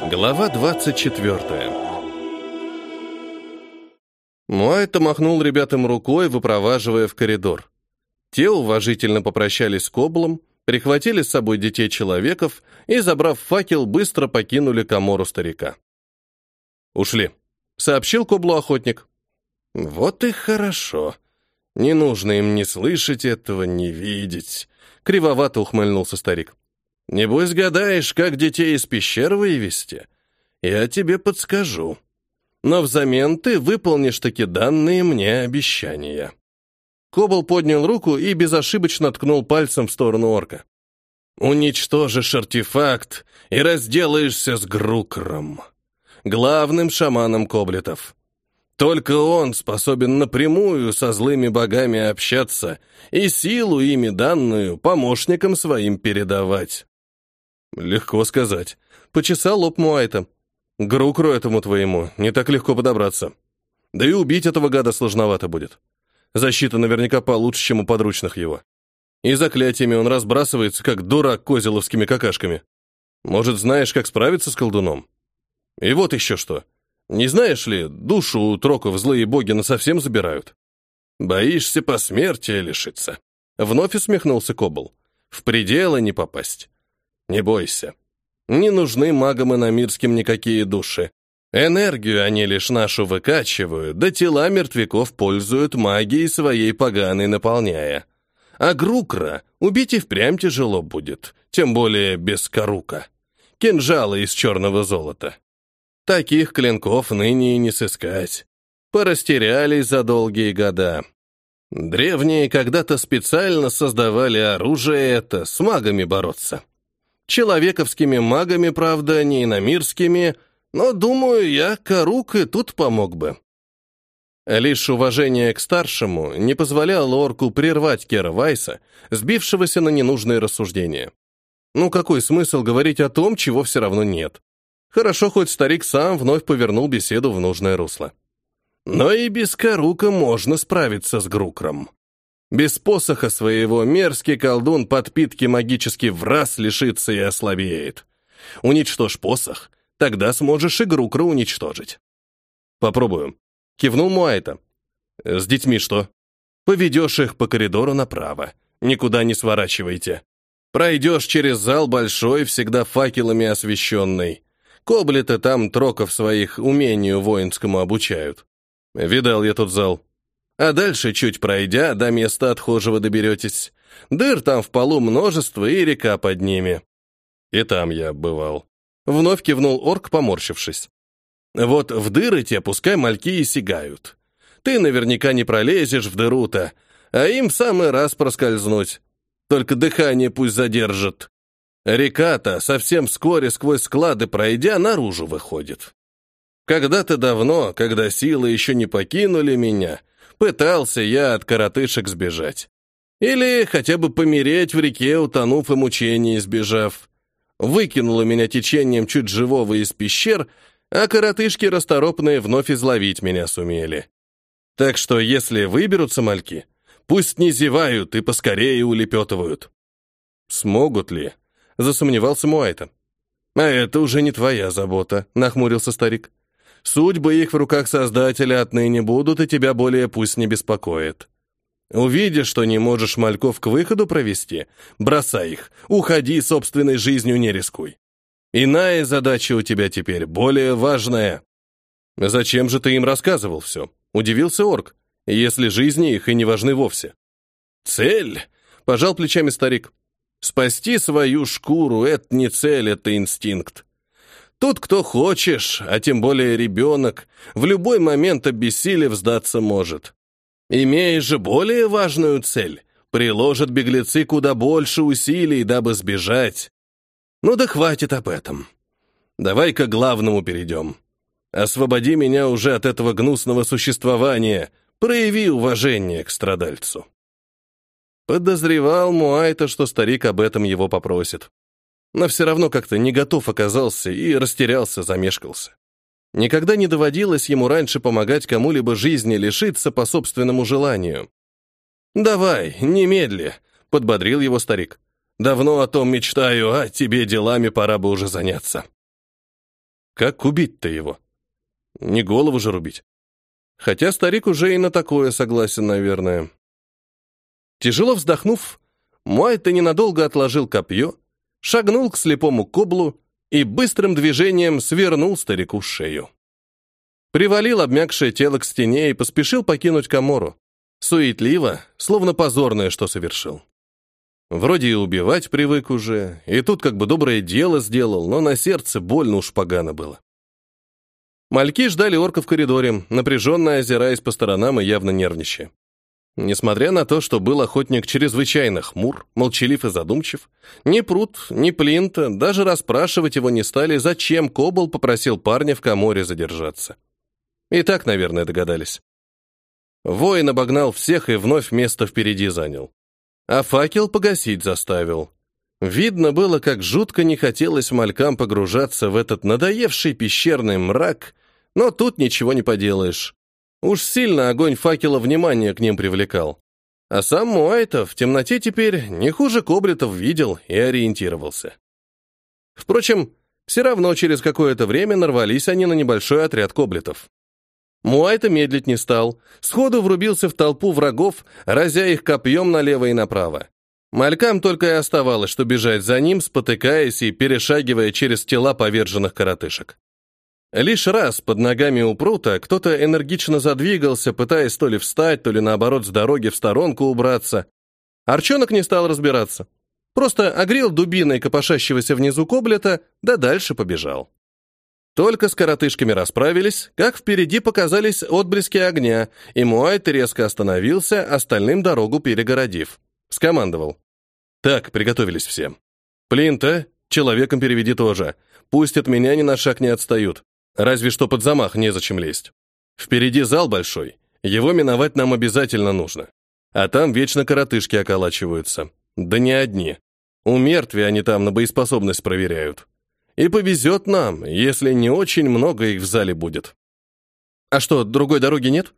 Глава 24 Муайта махнул ребятам рукой, выпроваживая в коридор. Те уважительно попрощались с Коблом, прихватили с собой детей человеков и, забрав факел, быстро покинули комору старика. «Ушли», — сообщил Коблу охотник. «Вот и хорошо. Не нужно им ни слышать этого, ни видеть», — кривовато ухмыльнулся старик. Небось, гадаешь, как детей из пещеры вывести? Я тебе подскажу. Но взамен ты выполнишь таки данные мне обещания». Кобал поднял руку и безошибочно ткнул пальцем в сторону орка. «Уничтожишь артефакт и разделаешься с Грукром, главным шаманом коблетов. Только он способен напрямую со злыми богами общаться и силу ими данную помощникам своим передавать. Легко сказать. Почесал лоб Муайта. К рукру этому твоему не так легко подобраться. Да и убить этого гада сложновато будет. Защита наверняка получше, чем у подручных его. И заклятиями он разбрасывается, как дурак козеловскими какашками. Может, знаешь, как справиться с колдуном? И вот еще что. Не знаешь ли, душу у троков злые боги насовсем забирают? Боишься по смерти лишиться. Вновь усмехнулся Кобл. В пределы не попасть. Не бойся. Не нужны магам иномирским никакие души. Энергию они лишь нашу выкачивают, да тела мертвяков пользуют магией своей поганой наполняя. А Грукра убить и впрямь тяжело будет, тем более без корука. Кинжалы из черного золота. Таких клинков ныне и не сыскать. Порастерялись за долгие года. Древние когда-то специально создавали оружие это, с магами бороться. Человековскими магами, правда, не иномирскими, но, думаю, я, Карук, и тут помог бы. Лишь уважение к старшему не позволяло орку прервать Кера Вайса, сбившегося на ненужные рассуждения. Ну какой смысл говорить о том, чего все равно нет? Хорошо, хоть старик сам вновь повернул беседу в нужное русло. Но и без Карука можно справиться с Грукром. Без посоха своего мерзкий колдун подпитки магически в раз лишится и ослабеет. Уничтожь посох, тогда сможешь и Грукра уничтожить. Попробую. Кивнул Муайта. С детьми что? Поведешь их по коридору направо. Никуда не сворачивайте. Пройдешь через зал большой, всегда факелами освещенный. Коблеты там троков своих умению воинскому обучают. Видал я тот зал. А дальше, чуть пройдя, до места отхожего доберетесь. Дыр там в полу множество и река под ними. И там я бывал. Вновь кивнул орк, поморщившись. Вот в дыры те пускай мальки и сигают. Ты наверняка не пролезешь в дыру-то, а им в самый раз проскользнуть. Только дыхание пусть задержит. Река-то совсем вскоре сквозь склады пройдя наружу выходит. Когда-то давно, когда силы еще не покинули меня, Пытался я от коротышек сбежать. Или хотя бы помереть в реке, утонув и мучений избежав. Выкинуло меня течением чуть живого из пещер, а коротышки расторопные вновь изловить меня сумели. Так что, если выберутся мальки, пусть не зевают и поскорее улепетывают. Смогут ли? Засомневался Муайта. А это уже не твоя забота, нахмурился старик. Судьбы их в руках Создателя отныне будут, и тебя более пусть не беспокоит. Увидишь, что не можешь мальков к выходу провести, бросай их, уходи, собственной жизнью не рискуй. Иная задача у тебя теперь, более важная. Зачем же ты им рассказывал все? Удивился орк, если жизни их и не важны вовсе. Цель, пожал плечами старик. Спасти свою шкуру — это не цель, это инстинкт. Тут кто хочешь, а тем более ребенок, в любой момент обессилев сдаться может. Имея же более важную цель, приложат беглецы куда больше усилий, дабы сбежать. Ну да хватит об этом. Давай-ка главному перейдем. Освободи меня уже от этого гнусного существования, прояви уважение к страдальцу. Подозревал Муайта, что старик об этом его попросит но все равно как-то не готов оказался и растерялся, замешкался. Никогда не доводилось ему раньше помогать кому-либо жизни лишиться по собственному желанию. «Давай, немедли», — подбодрил его старик. «Давно о том мечтаю, а тебе делами пора бы уже заняться». Как убить-то его? Не голову же рубить. Хотя старик уже и на такое согласен, наверное. Тяжело вздохнув, Муайта ненадолго отложил копье, шагнул к слепому коблу и быстрым движением свернул старику шею. Привалил обмякшее тело к стене и поспешил покинуть комору. Суетливо, словно позорное, что совершил. Вроде и убивать привык уже, и тут как бы доброе дело сделал, но на сердце больно уж погано было. Мальки ждали орка в коридоре, напряженно озираясь по сторонам и явно нервничая. Несмотря на то, что был охотник чрезвычайно хмур, молчалив и задумчив, ни Прут, ни Плинта даже расспрашивать его не стали, зачем Кобол попросил парня в коморе задержаться. И так, наверное, догадались. Воин обогнал всех и вновь место впереди занял. А факел погасить заставил. Видно было, как жутко не хотелось малькам погружаться в этот надоевший пещерный мрак, но тут ничего не поделаешь. Уж сильно огонь факела внимание к ним привлекал. А сам Муайта в темноте теперь не хуже коблетов видел и ориентировался. Впрочем, все равно через какое-то время нарвались они на небольшой отряд коблетов. Муайта медлить не стал, сходу врубился в толпу врагов, разя их копьем налево и направо. Малькам только и оставалось, что бежать за ним, спотыкаясь и перешагивая через тела поверженных коротышек. Лишь раз под ногами у прута кто-то энергично задвигался, пытаясь то ли встать, то ли наоборот с дороги в сторонку убраться. Арчонок не стал разбираться. Просто огрел дубиной копошащегося внизу коблета, да дальше побежал. Только с коротышками расправились, как впереди показались отблески огня, и Муайт резко остановился, остальным дорогу перегородив. Скомандовал. «Так, приготовились все. Плинта, человеком переведи тоже. Пусть от меня ни на шаг не отстают. Разве что под замах незачем лезть. Впереди зал большой, его миновать нам обязательно нужно. А там вечно коротышки околачиваются. Да не одни. У мертвей они там на боеспособность проверяют. И повезет нам, если не очень много их в зале будет. А что, другой дороги нет?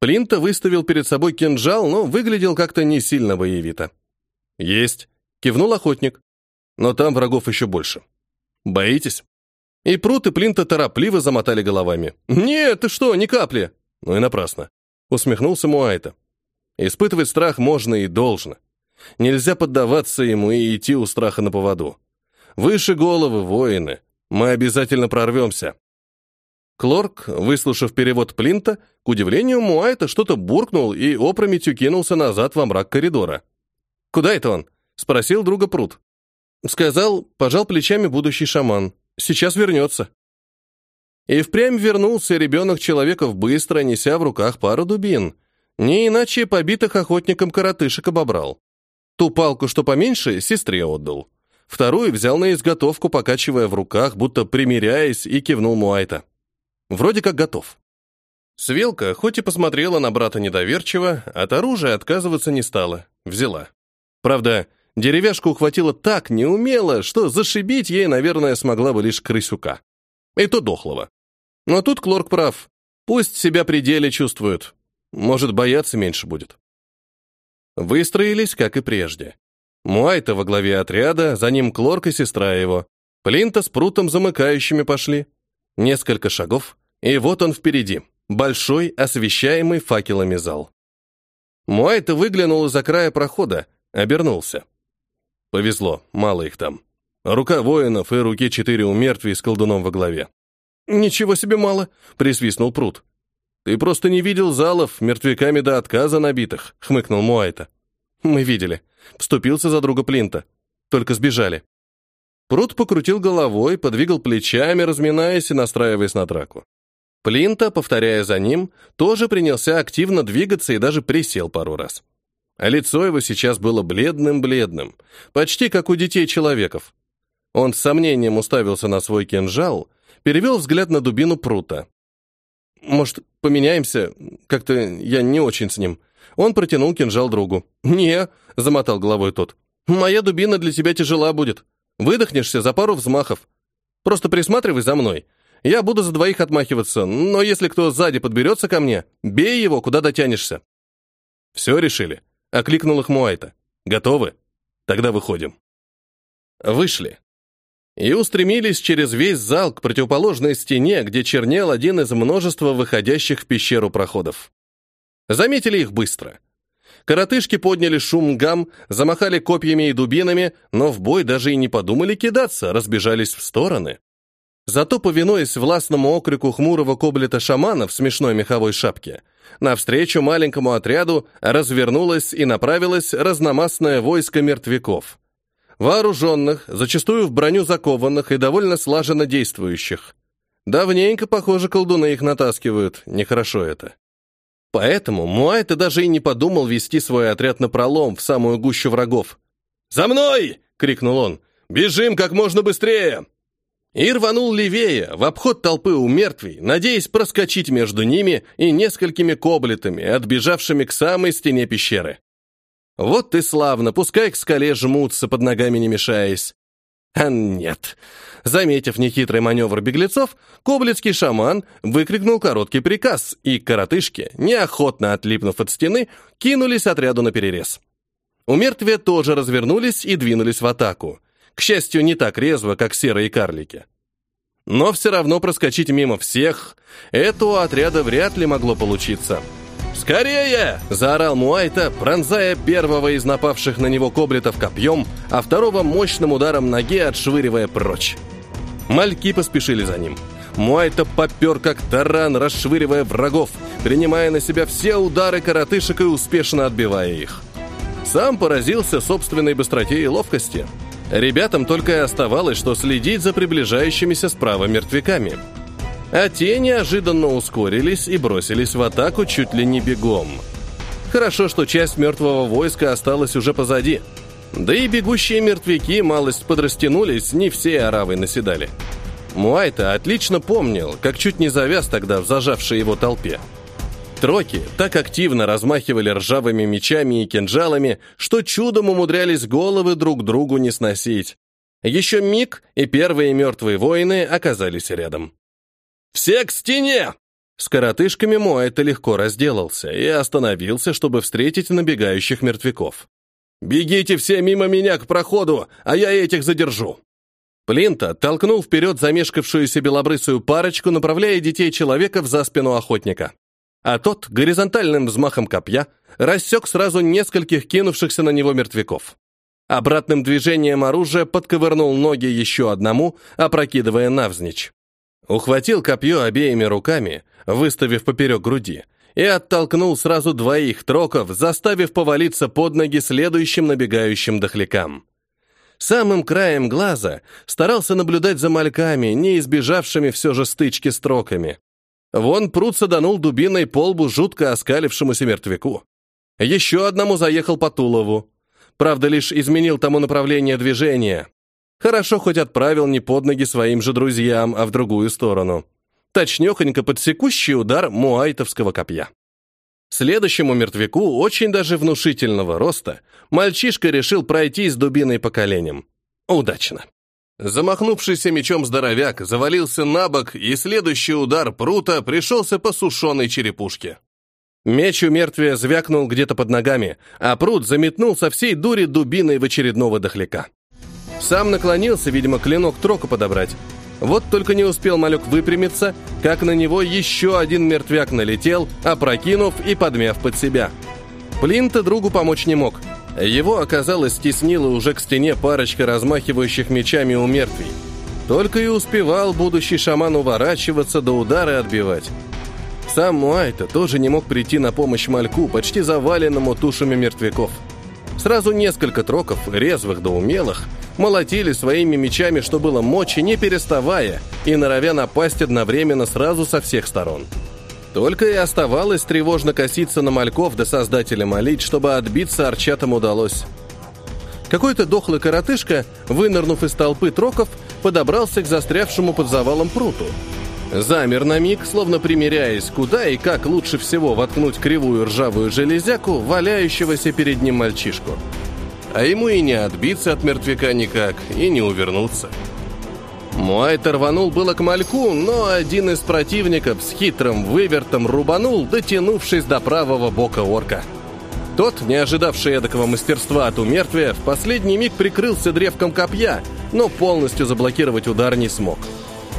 Плинта выставил перед собой кинжал, но выглядел как-то не сильно боевито. Есть, кивнул охотник. Но там врагов еще больше. Боитесь? И Прут и Плинта торопливо замотали головами. «Нет, ты что, ни капли!» Ну и напрасно. Усмехнулся Муайта. Испытывать страх можно и должно. Нельзя поддаваться ему и идти у страха на поводу. Выше головы, воины. Мы обязательно прорвемся. Клорк, выслушав перевод Плинта, к удивлению Муайта что-то буркнул и опрометью кинулся назад во мрак коридора. «Куда это он?» — спросил друга Прут. Сказал, пожал плечами будущий шаман. Сейчас вернется. И впрямь вернулся ребенок человеков быстро, неся в руках пару дубин. Не иначе побитых охотником коротышек обобрал. Ту палку, что поменьше, сестре отдал. Вторую взял на изготовку, покачивая в руках, будто примиряясь, и кивнул Муайта. Вроде как готов. Свелка, хоть и посмотрела на брата недоверчиво, от оружия отказываться не стала. Взяла. Правда, Деревяшку ухватила так неумело, что зашибить ей, наверное, смогла бы лишь крысюка. И то дохлого. Но тут Клорк прав. Пусть себя при деле чувствуют. Может, бояться меньше будет. Выстроились, как и прежде. Муайта во главе отряда, за ним Клорк и сестра его. Плинта с Прутом замыкающими пошли. Несколько шагов, и вот он впереди. Большой, освещаемый факелами зал. Муайта выглянул из-за края прохода, обернулся. Повезло, мало их там. Рука воинов и руки четыре у мертвей с колдуном во главе. «Ничего себе мало!» — присвистнул Прут. «Ты просто не видел залов, мертвяками до отказа набитых», — хмыкнул Муайта. «Мы видели. Вступился за друга Плинта. Только сбежали». Прут покрутил головой, подвигал плечами, разминаясь и настраиваясь на драку. Плинта, повторяя за ним, тоже принялся активно двигаться и даже присел пару раз а лицо его сейчас было бледным-бледным, почти как у детей-человеков. Он с сомнением уставился на свой кинжал, перевел взгляд на дубину прута. «Может, поменяемся? Как-то я не очень с ним». Он протянул кинжал другу. «Не», — замотал головой тот. «Моя дубина для тебя тяжела будет. Выдохнешься за пару взмахов. Просто присматривай за мной. Я буду за двоих отмахиваться, но если кто сзади подберется ко мне, бей его, куда дотянешься». «Все решили?» — окликнул их Муайта. «Готовы? Тогда выходим». Вышли. и устремились через весь зал к противоположной стене, где чернел один из множества выходящих в пещеру проходов. Заметили их быстро. Коротышки подняли шум гам, замахали копьями и дубинами, но в бой даже и не подумали кидаться, разбежались в стороны. Зато, повинуясь властному окрику хмурого коблета-шамана в смешной меховой шапке, навстречу маленькому отряду развернулось и направилось разномастное войско мертвяков. Вооруженных, зачастую в броню закованных и довольно слаженно действующих. Давненько, похоже, колдуны их натаскивают, нехорошо это. Поэтому Муайта даже и не подумал вести свой отряд на пролом в самую гущу врагов. «За мной!» — крикнул он. «Бежим как можно быстрее!» И рванул левее, в обход толпы у мертвей, надеясь проскочить между ними и несколькими коблетами, отбежавшими к самой стене пещеры. Вот ты славно, пускай к скале жмутся, под ногами не мешаясь. А нет. Заметив нехитрый маневр беглецов, коблицкий шаман выкрикнул короткий приказ, и коротышки, неохотно отлипнув от стены, кинулись отряду на перерез. У мертвия тоже развернулись и двинулись в атаку. К счастью, не так резво, как серые карлики. Но все равно проскочить мимо всех этого отряда вряд ли могло получиться. «Скорее!» – заорал Муайта, пронзая первого из напавших на него коблетов копьем, а второго мощным ударом ноги отшвыривая прочь. Мальки поспешили за ним. Муайта попер как таран, расшвыривая врагов, принимая на себя все удары коротышек и успешно отбивая их. Сам поразился собственной быстроте и ловкости – Ребятам только и оставалось, что следить за приближающимися справа мертвяками. А те неожиданно ускорились и бросились в атаку чуть ли не бегом. Хорошо, что часть мертвого войска осталась уже позади. Да и бегущие мертвяки малость подрастянулись, не все оравой наседали. Муайта отлично помнил, как чуть не завяз тогда в зажавшей его толпе. Троки так активно размахивали ржавыми мечами и кинжалами, что чудом умудрялись головы друг другу не сносить. Еще миг, и первые мертвые воины оказались рядом. «Все к стене!» С коротышками Моэта легко разделался и остановился, чтобы встретить набегающих мертвяков. «Бегите все мимо меня к проходу, а я этих задержу!» Плинта толкнул вперед замешкавшуюся белобрысую парочку, направляя детей человека за спину охотника а тот горизонтальным взмахом копья рассек сразу нескольких кинувшихся на него мертвяков. Обратным движением оружия подковырнул ноги еще одному, опрокидывая навзничь. Ухватил копье обеими руками, выставив поперек груди, и оттолкнул сразу двоих троков, заставив повалиться под ноги следующим набегающим дохлякам. Самым краем глаза старался наблюдать за мальками, не избежавшими все же стычки с троками. Вон пруд саданул дубиной по лбу жутко оскалившемуся мертвяку. Еще одному заехал по Тулову. Правда, лишь изменил тому направление движения. Хорошо хоть отправил не под ноги своим же друзьям, а в другую сторону. Точнёхонько под секущий удар муайтовского копья. Следующему мертвяку, очень даже внушительного роста, мальчишка решил пройти с дубиной по коленям. Удачно. Замахнувшийся мечом здоровяк завалился на бок, и следующий удар прута пришелся по сушеной черепушке. Меч у мертвия звякнул где-то под ногами, а прут заметнул со всей дури дубиной в очередного дохляка. Сам наклонился, видимо, клинок троку подобрать. Вот только не успел малек выпрямиться, как на него еще один мертвяк налетел, опрокинув и подмяв под себя. Плинта другу помочь не мог — его, оказалось, стеснила уже к стене парочка размахивающих мечами у мертвей. Только и успевал будущий шаман уворачиваться до удара отбивать. Сам Муайта тоже не мог прийти на помощь мальку, почти заваленному тушами мертвяков. Сразу несколько троков, резвых да умелых, молотили своими мечами, что было мочи, не переставая, и норовя напасть одновременно сразу со всех сторон. Только и оставалось тревожно коситься на мальков до создателя молить, чтобы отбиться арчатам удалось. Какой-то дохлый коротышка, вынырнув из толпы троков, подобрался к застрявшему под завалом пруту. Замер на миг, словно примеряясь, куда и как лучше всего воткнуть кривую ржавую железяку, валяющегося перед ним мальчишку. А ему и не отбиться от мертвяка никак, и не увернуться. Муайт рванул было к мальку, но один из противников с хитрым вывертом рубанул, дотянувшись до правого бока орка. Тот, не ожидавший эдакого мастерства от умертвия, в последний миг прикрылся древком копья, но полностью заблокировать удар не смог.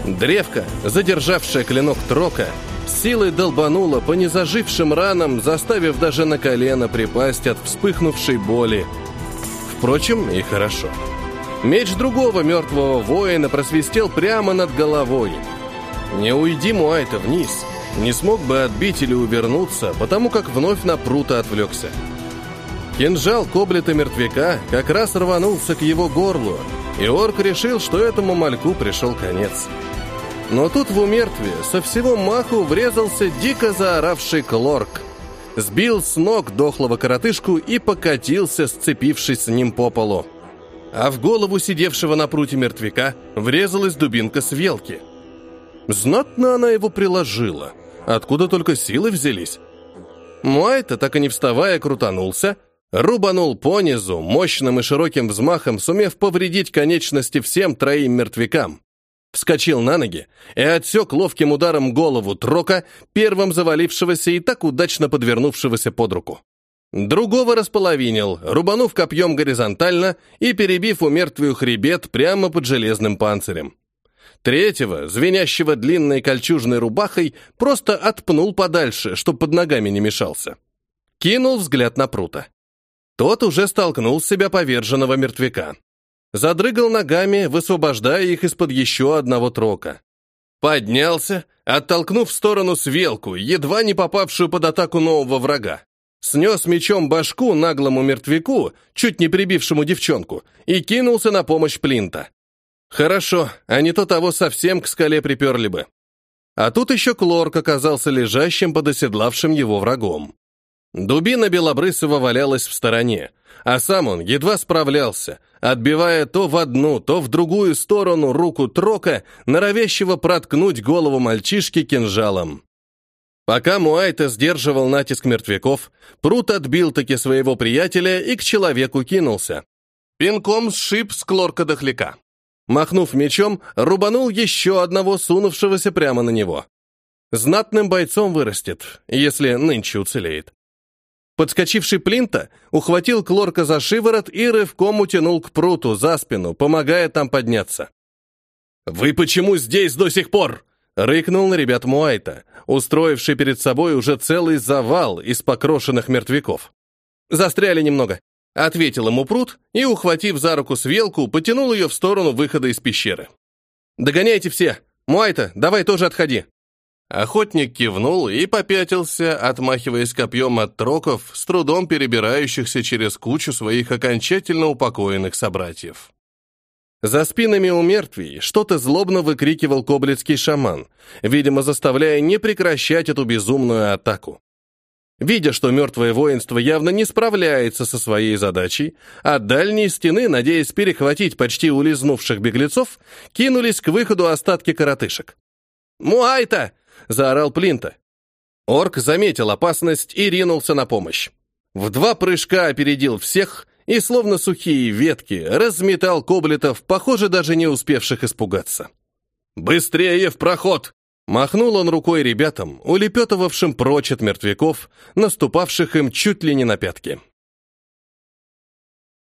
Древко, задержавшее клинок Трока, силой долбануло по незажившим ранам, заставив даже на колено припасть от вспыхнувшей боли. Впрочем, и хорошо. Меч другого мертвого воина просвистел прямо над головой. Не уйди Муайта вниз, не смог бы отбить или увернуться, потому как вновь на прута отвлекся. Кинжал коблета мертвяка как раз рванулся к его горлу, и орк решил, что этому мальку пришел конец. Но тут в умертвие со всего маху врезался дико заоравший клорк. Сбил с ног дохлого коротышку и покатился, сцепившись с ним по полу. А в голову сидевшего на пруте мертвяка врезалась дубинка с велки. Знатно она его приложила. Откуда только силы взялись? Муайта, так и не вставая, крутанулся, рубанул понизу, мощным и широким взмахом, сумев повредить конечности всем троим мертвякам вскочил на ноги и отсек ловким ударом голову Трока, первым завалившегося и так удачно подвернувшегося под руку. Другого располовинил, рубанув копьем горизонтально и перебив у мертвую хребет прямо под железным панцирем. Третьего, звенящего длинной кольчужной рубахой, просто отпнул подальше, чтоб под ногами не мешался. Кинул взгляд на прута. Тот уже столкнул с себя поверженного мертвяка задрыгал ногами, высвобождая их из-под еще одного трока. Поднялся, оттолкнув в сторону свелку, едва не попавшую под атаку нового врага. Снес мечом башку наглому мертвяку, чуть не прибившему девчонку, и кинулся на помощь Плинта. Хорошо, а не то того совсем к скале приперли бы. А тут еще Клорк оказался лежащим под оседлавшим его врагом. Дубина Белобрысова валялась в стороне, а сам он едва справлялся, отбивая то в одну, то в другую сторону руку Трока, норовящего проткнуть голову мальчишки кинжалом. Пока Муайта сдерживал натиск мертвяков, Прут отбил таки своего приятеля и к человеку кинулся. Пинком сшиб с клорка дохляка. Махнув мечом, рубанул еще одного, сунувшегося прямо на него. Знатным бойцом вырастет, если нынче уцелеет. Подскочивший Плинта ухватил Клорка за шиворот и рывком утянул к пруту за спину, помогая там подняться. «Вы почему здесь до сих пор?» — рыкнул на ребят Муайта, устроивший перед собой уже целый завал из покрошенных мертвяков. «Застряли немного», — ответил ему прут и, ухватив за руку свелку, потянул ее в сторону выхода из пещеры. «Догоняйте все! Муайта, давай тоже отходи!» Охотник кивнул и попятился, отмахиваясь копьем от троков, с трудом перебирающихся через кучу своих окончательно упокоенных собратьев. За спинами у мертвей что-то злобно выкрикивал коблицкий шаман, видимо, заставляя не прекращать эту безумную атаку. Видя, что мертвое воинство явно не справляется со своей задачей, а дальние стены, надеясь перехватить почти улизнувших беглецов, кинулись к выходу остатки коротышек. «Муайта!» заорал Плинта. Орк заметил опасность и ринулся на помощь. В два прыжка опередил всех и, словно сухие ветки, разметал коблетов, похоже, даже не успевших испугаться. «Быстрее в проход!» Махнул он рукой ребятам, улепетывавшим прочь от мертвяков, наступавших им чуть ли не на пятки.